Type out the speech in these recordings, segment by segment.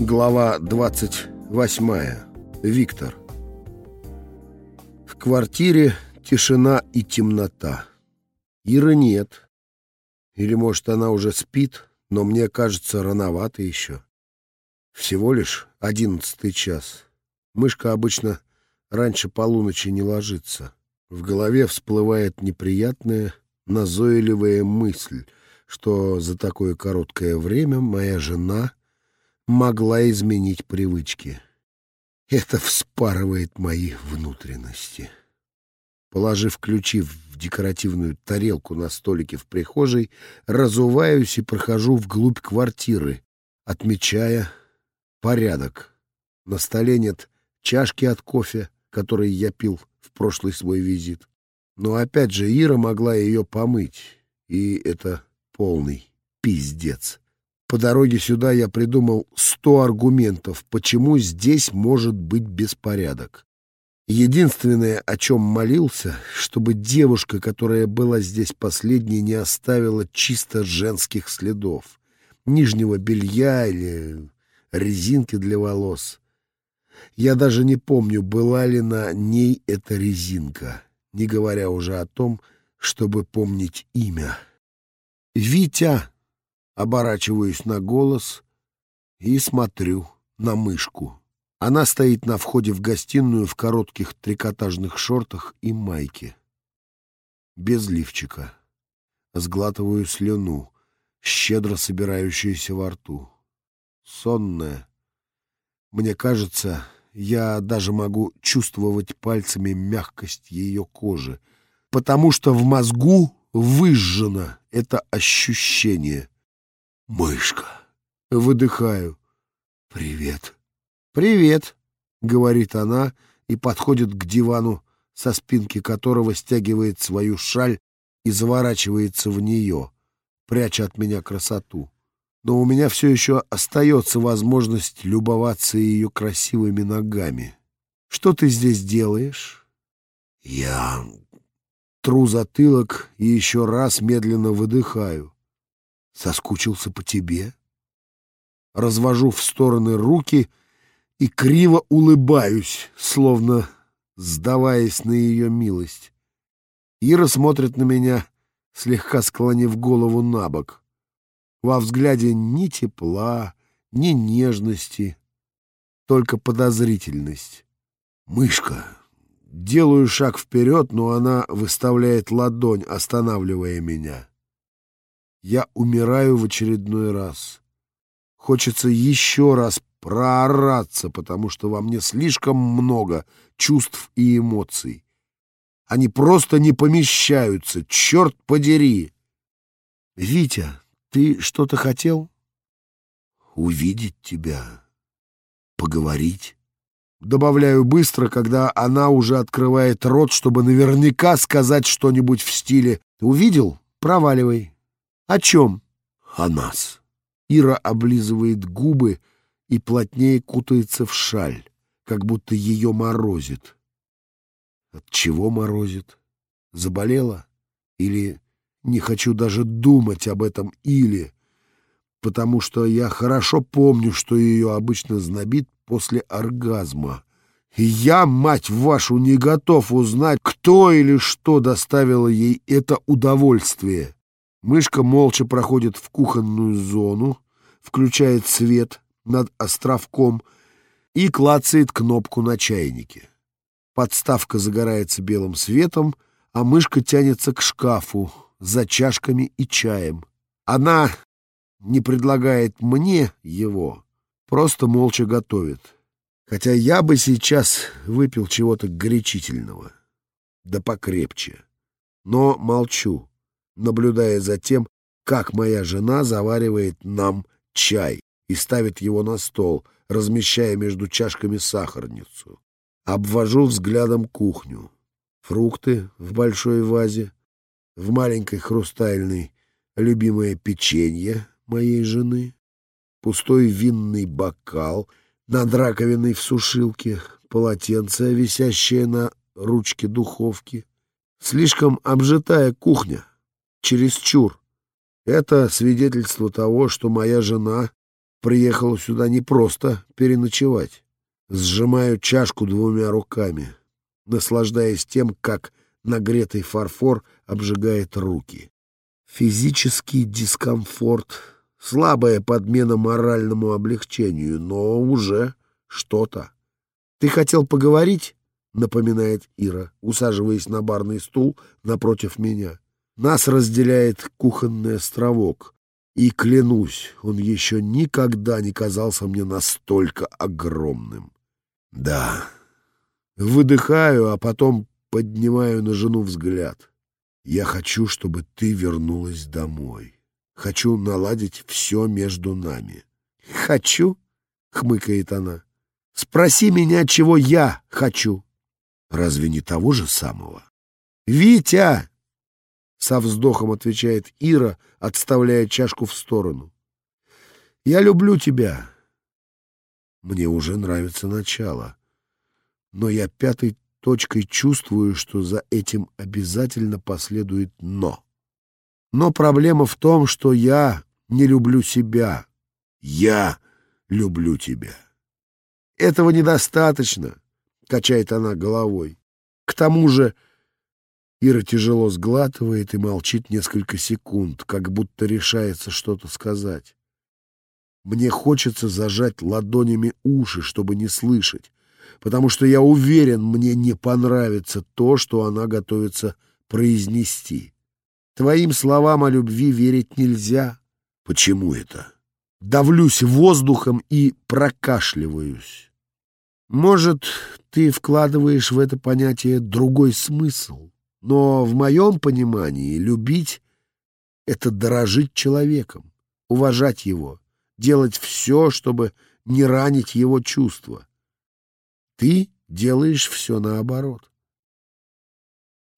Глава 28. Виктор. В квартире тишина и темнота. Иры нет. Или, может, она уже спит, но мне кажется, рановато еще. Всего лишь одиннадцатый час. Мышка обычно раньше полуночи не ложится. В голове всплывает неприятная, назойливая мысль, что за такое короткое время моя жена — могла изменить привычки. Это вспарывает мои внутренности. Положив ключи в декоративную тарелку на столике в прихожей, разуваюсь и прохожу вглубь квартиры, отмечая порядок. На столе нет чашки от кофе, который я пил в прошлый свой визит. Но опять же Ира могла ее помыть, и это полный пиздец. По дороге сюда я придумал сто аргументов, почему здесь может быть беспорядок. Единственное, о чем молился, чтобы девушка, которая была здесь последней, не оставила чисто женских следов. Нижнего белья или резинки для волос. Я даже не помню, была ли на ней эта резинка, не говоря уже о том, чтобы помнить имя. «Витя!» Оборачиваюсь на голос и смотрю на мышку. Она стоит на входе в гостиную в коротких трикотажных шортах и майке. Без лифчика. Сглатываю слюну, щедро собирающуюся во рту. Сонная. Мне кажется, я даже могу чувствовать пальцами мягкость ее кожи, потому что в мозгу выжжено это ощущение — Мышка. Выдыхаю. Привет. Привет, говорит она и подходит к дивану, со спинки которого стягивает свою шаль и заворачивается в нее, пряча от меня красоту. Но у меня все еще остается возможность любоваться ее красивыми ногами. Что ты здесь делаешь? Я тру затылок и еще раз медленно выдыхаю. Соскучился по тебе. Развожу в стороны руки и криво улыбаюсь, словно сдаваясь на ее милость. Ира смотрит на меня, слегка склонив голову на бок. Во взгляде ни тепла, ни нежности, только подозрительность. Мышка. Делаю шаг вперед, но она выставляет ладонь, останавливая меня. Я умираю в очередной раз. Хочется еще раз проораться, потому что во мне слишком много чувств и эмоций. Они просто не помещаются, черт подери. Витя, ты что-то хотел? Увидеть тебя, поговорить. Добавляю быстро, когда она уже открывает рот, чтобы наверняка сказать что-нибудь в стиле «Увидел? Проваливай». «О чем?» «О нас». Ира облизывает губы и плотнее кутается в шаль, как будто ее морозит. От чего морозит? Заболела? Или не хочу даже думать об этом или, потому что я хорошо помню, что ее обычно знобит после оргазма. И я, мать вашу, не готов узнать, кто или что доставило ей это удовольствие. Мышка молча проходит в кухонную зону, включает свет над островком и клацает кнопку на чайнике. Подставка загорается белым светом, а мышка тянется к шкафу за чашками и чаем. Она не предлагает мне его, просто молча готовит. Хотя я бы сейчас выпил чего-то горячительного, да покрепче. Но молчу наблюдая за тем, как моя жена заваривает нам чай и ставит его на стол, размещая между чашками сахарницу. Обвожу взглядом кухню. Фрукты в большой вазе, в маленькой хрустальной любимое печенье моей жены, пустой винный бокал над раковиной в сушилке, полотенце, висящее на ручке духовки. Слишком обжитая кухня, чересчур. Это свидетельство того, что моя жена приехала сюда не просто переночевать. Сжимаю чашку двумя руками, наслаждаясь тем, как нагретый фарфор обжигает руки. Физический дискомфорт, слабая подмена моральному облегчению, но уже что-то. «Ты хотел поговорить?» — напоминает Ира, усаживаясь на барный стул напротив меня. Нас разделяет кухонный островок. И, клянусь, он еще никогда не казался мне настолько огромным. Да. Выдыхаю, а потом поднимаю на жену взгляд. Я хочу, чтобы ты вернулась домой. Хочу наладить все между нами. Хочу? — хмыкает она. Спроси меня, чего я хочу. Разве не того же самого? Витя! Со вздохом отвечает Ира, отставляя чашку в сторону. «Я люблю тебя». Мне уже нравится начало, но я пятой точкой чувствую, что за этим обязательно последует «но». Но проблема в том, что я не люблю себя. Я люблю тебя. Этого недостаточно, — качает она головой. К тому же Ира тяжело сглатывает и молчит несколько секунд, как будто решается что-то сказать. Мне хочется зажать ладонями уши, чтобы не слышать, потому что я уверен, мне не понравится то, что она готовится произнести. Твоим словам о любви верить нельзя. Почему это? Давлюсь воздухом и прокашливаюсь. Может, ты вкладываешь в это понятие другой смысл? Но в моем понимании любить — это дорожить человеком, уважать его, делать все, чтобы не ранить его чувства. Ты делаешь все наоборот.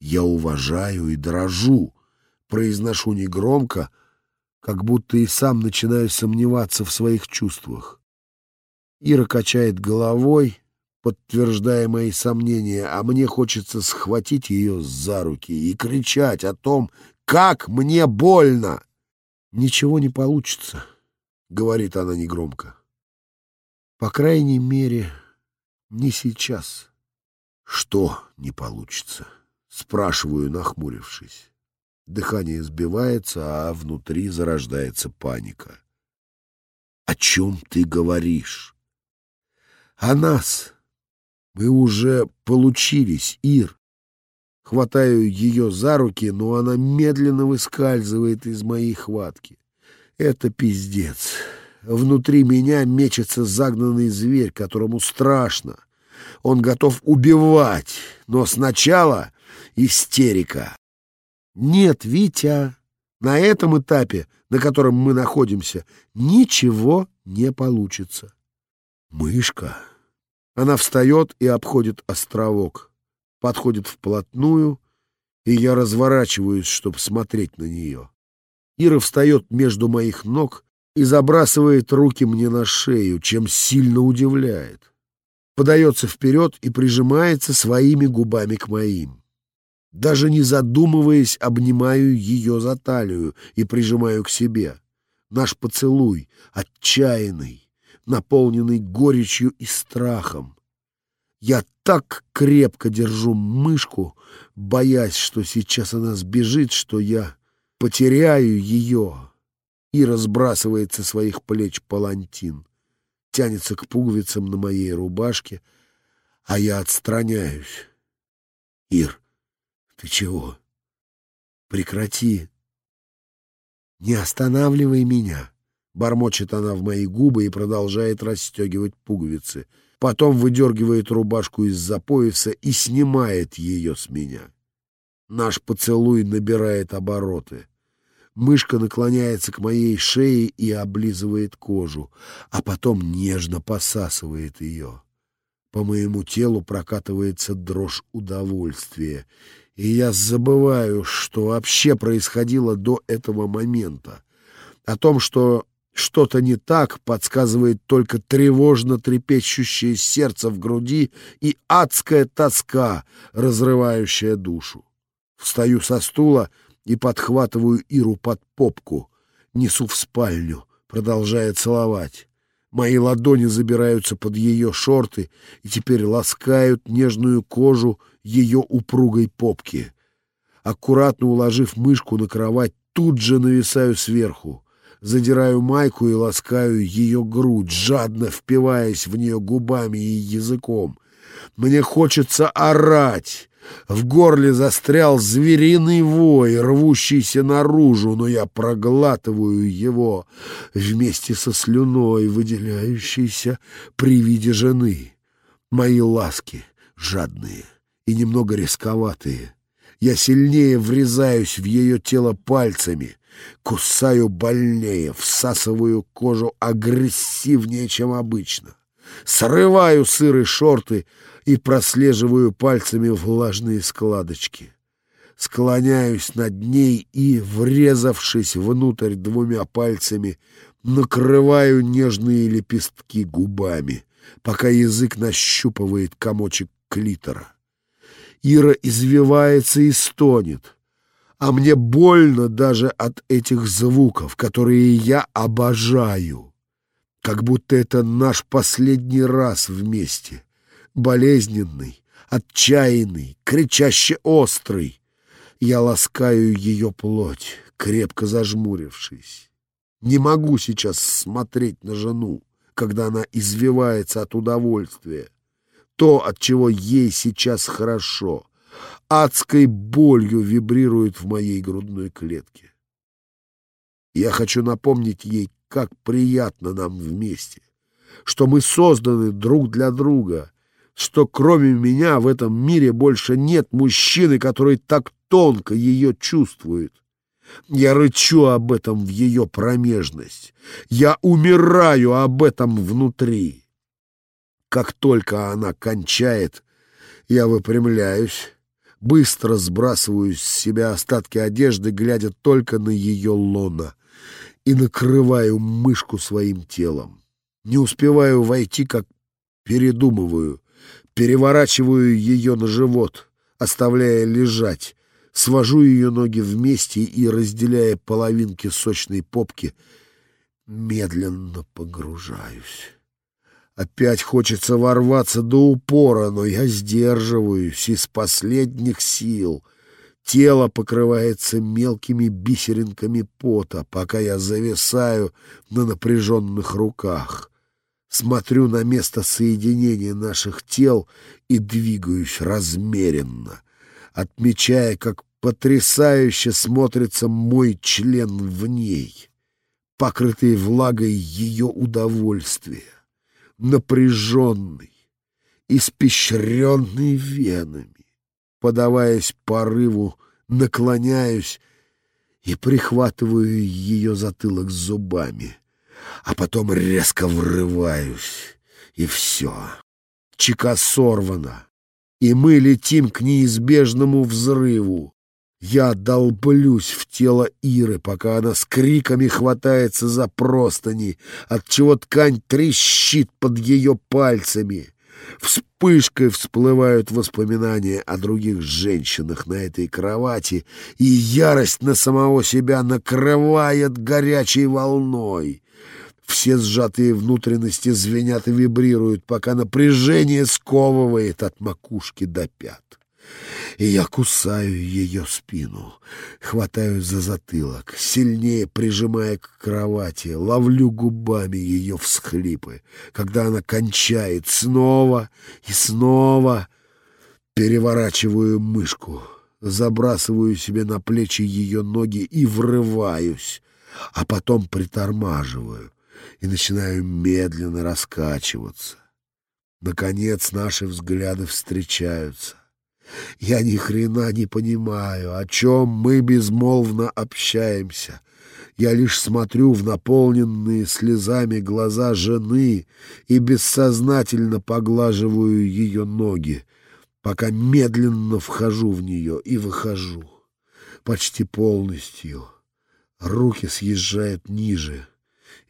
Я уважаю и дорожу, произношу негромко, как будто и сам начинаю сомневаться в своих чувствах. Ира качает головой, подтверждая мои сомнения, а мне хочется схватить ее за руки и кричать о том, как мне больно. «Ничего не получится», — говорит она негромко. «По крайней мере, не сейчас». «Что не получится?» — спрашиваю, нахмурившись. Дыхание сбивается, а внутри зарождается паника. «О чем ты говоришь?» «О нас», мы уже получились, Ир. Хватаю ее за руки, но она медленно выскальзывает из моей хватки. Это пиздец. Внутри меня мечется загнанный зверь, которому страшно. Он готов убивать, но сначала истерика. Нет, Витя, на этом этапе, на котором мы находимся, ничего не получится. Мышка. Она встает и обходит островок, подходит вплотную, и я разворачиваюсь, чтобы смотреть на нее. Ира встает между моих ног и забрасывает руки мне на шею, чем сильно удивляет. Подается вперед и прижимается своими губами к моим. Даже не задумываясь, обнимаю ее за талию и прижимаю к себе. Наш поцелуй, отчаянный, наполненный горечью и страхом. Я так крепко держу мышку, боясь, что сейчас она сбежит, что я потеряю ее. И разбрасывает со своих плеч палантин, тянется к пуговицам на моей рубашке, а я отстраняюсь. Ир, ты чего? Прекрати. Не останавливай меня. Бормочет она в мои губы и продолжает расстегивать пуговицы. Потом выдергивает рубашку из-за пояса и снимает ее с меня. Наш поцелуй набирает обороты. Мышка наклоняется к моей шее и облизывает кожу, а потом нежно посасывает ее. По моему телу прокатывается дрожь удовольствия, и я забываю, что вообще происходило до этого момента. О том, что что-то не так, подсказывает только тревожно трепещущее сердце в груди и адская тоска, разрывающая душу. Встаю со стула и подхватываю Иру под попку, несу в спальню, продолжая целовать. Мои ладони забираются под ее шорты и теперь ласкают нежную кожу ее упругой попки. Аккуратно уложив мышку на кровать, тут же нависаю сверху. Задираю майку и ласкаю ее грудь, жадно впиваясь в нее губами и языком. Мне хочется орать. В горле застрял звериный вой, рвущийся наружу, но я проглатываю его вместе со слюной, выделяющейся при виде жены. Мои ласки жадные и немного рисковатые. Я сильнее врезаюсь в ее тело пальцами, кусаю больнее, всасываю кожу агрессивнее, чем обычно. Срываю сырые шорты и прослеживаю пальцами влажные складочки. Склоняюсь над ней и, врезавшись внутрь двумя пальцами, накрываю нежные лепестки губами, пока язык нащупывает комочек клитора. Ира извивается и стонет, а мне больно даже от этих звуков, которые я обожаю, как будто это наш последний раз вместе, болезненный, отчаянный, кричаще острый. Я ласкаю ее плоть, крепко зажмурившись. Не могу сейчас смотреть на жену, когда она извивается от удовольствия то, от чего ей сейчас хорошо, адской болью вибрирует в моей грудной клетке. Я хочу напомнить ей, как приятно нам вместе, что мы созданы друг для друга, что кроме меня в этом мире больше нет мужчины, который так тонко ее чувствует. Я рычу об этом в ее промежность. Я умираю об этом внутри. Как только она кончает, я выпрямляюсь, быстро сбрасываю с себя остатки одежды, глядя только на ее лона, и накрываю мышку своим телом. Не успеваю войти, как передумываю, переворачиваю ее на живот, оставляя лежать, свожу ее ноги вместе и, разделяя половинки сочной попки, медленно погружаюсь. Опять хочется ворваться до упора, но я сдерживаюсь из последних сил. Тело покрывается мелкими бисеринками пота, пока я зависаю на напряженных руках. Смотрю на место соединения наших тел и двигаюсь размеренно, отмечая, как потрясающе смотрится мой член в ней, покрытый влагой ее удовольствия напряженный, испещренный венами. Подаваясь порыву, наклоняюсь и прихватываю ее затылок зубами, а потом резко врываюсь, и все. Чека сорвана, и мы летим к неизбежному взрыву. Я долблюсь в тело Иры, пока она с криками хватается за простыни, отчего ткань трещит под ее пальцами. Вспышкой всплывают воспоминания о других женщинах на этой кровати, и ярость на самого себя накрывает горячей волной. Все сжатые внутренности звенят и вибрируют, пока напряжение сковывает от макушки до пят и я кусаю ее спину, хватаю за затылок, сильнее прижимая к кровати, ловлю губами ее всхлипы, когда она кончает снова и снова, переворачиваю мышку, забрасываю себе на плечи ее ноги и врываюсь, а потом притормаживаю и начинаю медленно раскачиваться. Наконец наши взгляды встречаются. Я ни хрена не понимаю, о чем мы безмолвно общаемся. Я лишь смотрю в наполненные слезами глаза жены и бессознательно поглаживаю ее ноги, пока медленно вхожу в нее и выхожу. Почти полностью. Руки съезжают ниже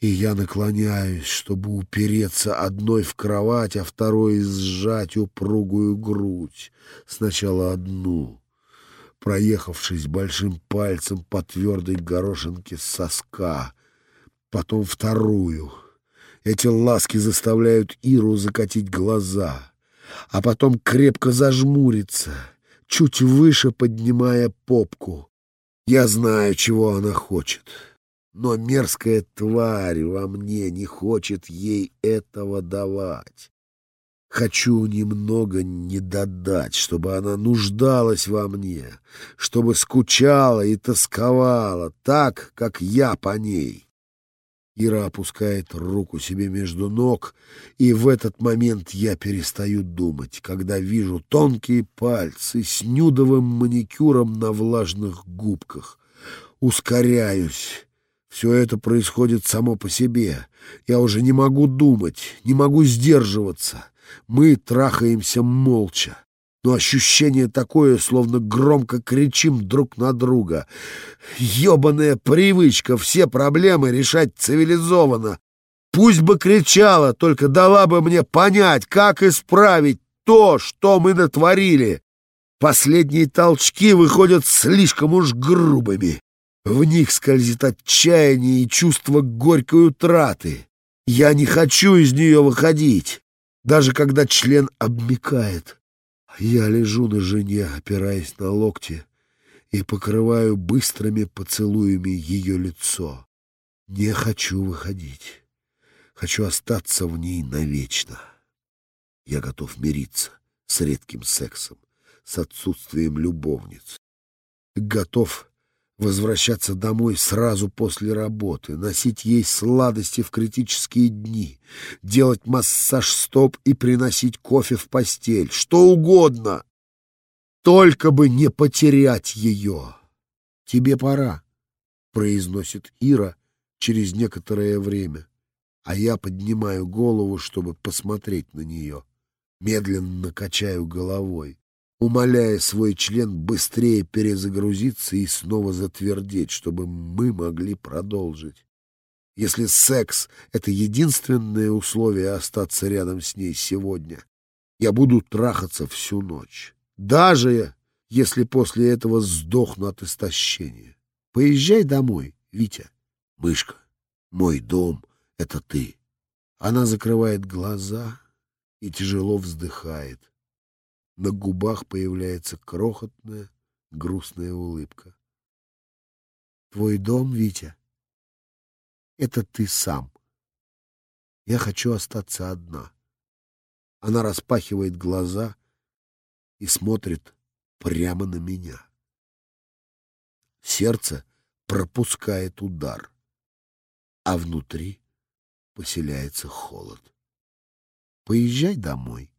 и я наклоняюсь, чтобы упереться одной в кровать, а второй сжать упругую грудь. Сначала одну, проехавшись большим пальцем по твердой горошинке соска, потом вторую. Эти ласки заставляют Иру закатить глаза, а потом крепко зажмуриться, чуть выше поднимая попку. Я знаю, чего она хочет, но мерзкая тварь во мне не хочет ей этого давать. Хочу немного не додать, чтобы она нуждалась во мне, чтобы скучала и тосковала так, как я по ней. Ира опускает руку себе между ног, и в этот момент я перестаю думать, когда вижу тонкие пальцы с нюдовым маникюром на влажных губках. Ускоряюсь. Все это происходит само по себе. Я уже не могу думать, не могу сдерживаться. Мы трахаемся молча но ощущение такое, словно громко кричим друг на друга. Ёбаная привычка все проблемы решать цивилизованно. Пусть бы кричала, только дала бы мне понять, как исправить то, что мы натворили. Последние толчки выходят слишком уж грубыми. В них скользит отчаяние и чувство горькой утраты. Я не хочу из нее выходить, даже когда член обмикает. Я лежу на жене, опираясь на локти, и покрываю быстрыми поцелуями ее лицо. Не хочу выходить. Хочу остаться в ней навечно. Я готов мириться с редким сексом, с отсутствием любовниц. Готов возвращаться домой сразу после работы, носить ей сладости в критические дни, делать массаж стоп и приносить кофе в постель, что угодно, только бы не потерять ее. «Тебе пора», — произносит Ира через некоторое время, а я поднимаю голову, чтобы посмотреть на нее, медленно качаю головой умоляя свой член быстрее перезагрузиться и снова затвердеть, чтобы мы могли продолжить. Если секс — это единственное условие остаться рядом с ней сегодня, я буду трахаться всю ночь, даже если после этого сдохну от истощения. Поезжай домой, Витя. Мышка, мой дом — это ты. Она закрывает глаза и тяжело вздыхает. На губах появляется крохотная, грустная улыбка. Твой дом, Витя, это ты сам. Я хочу остаться одна. Она распахивает глаза и смотрит прямо на меня. Сердце пропускает удар, а внутри поселяется холод. Поезжай домой.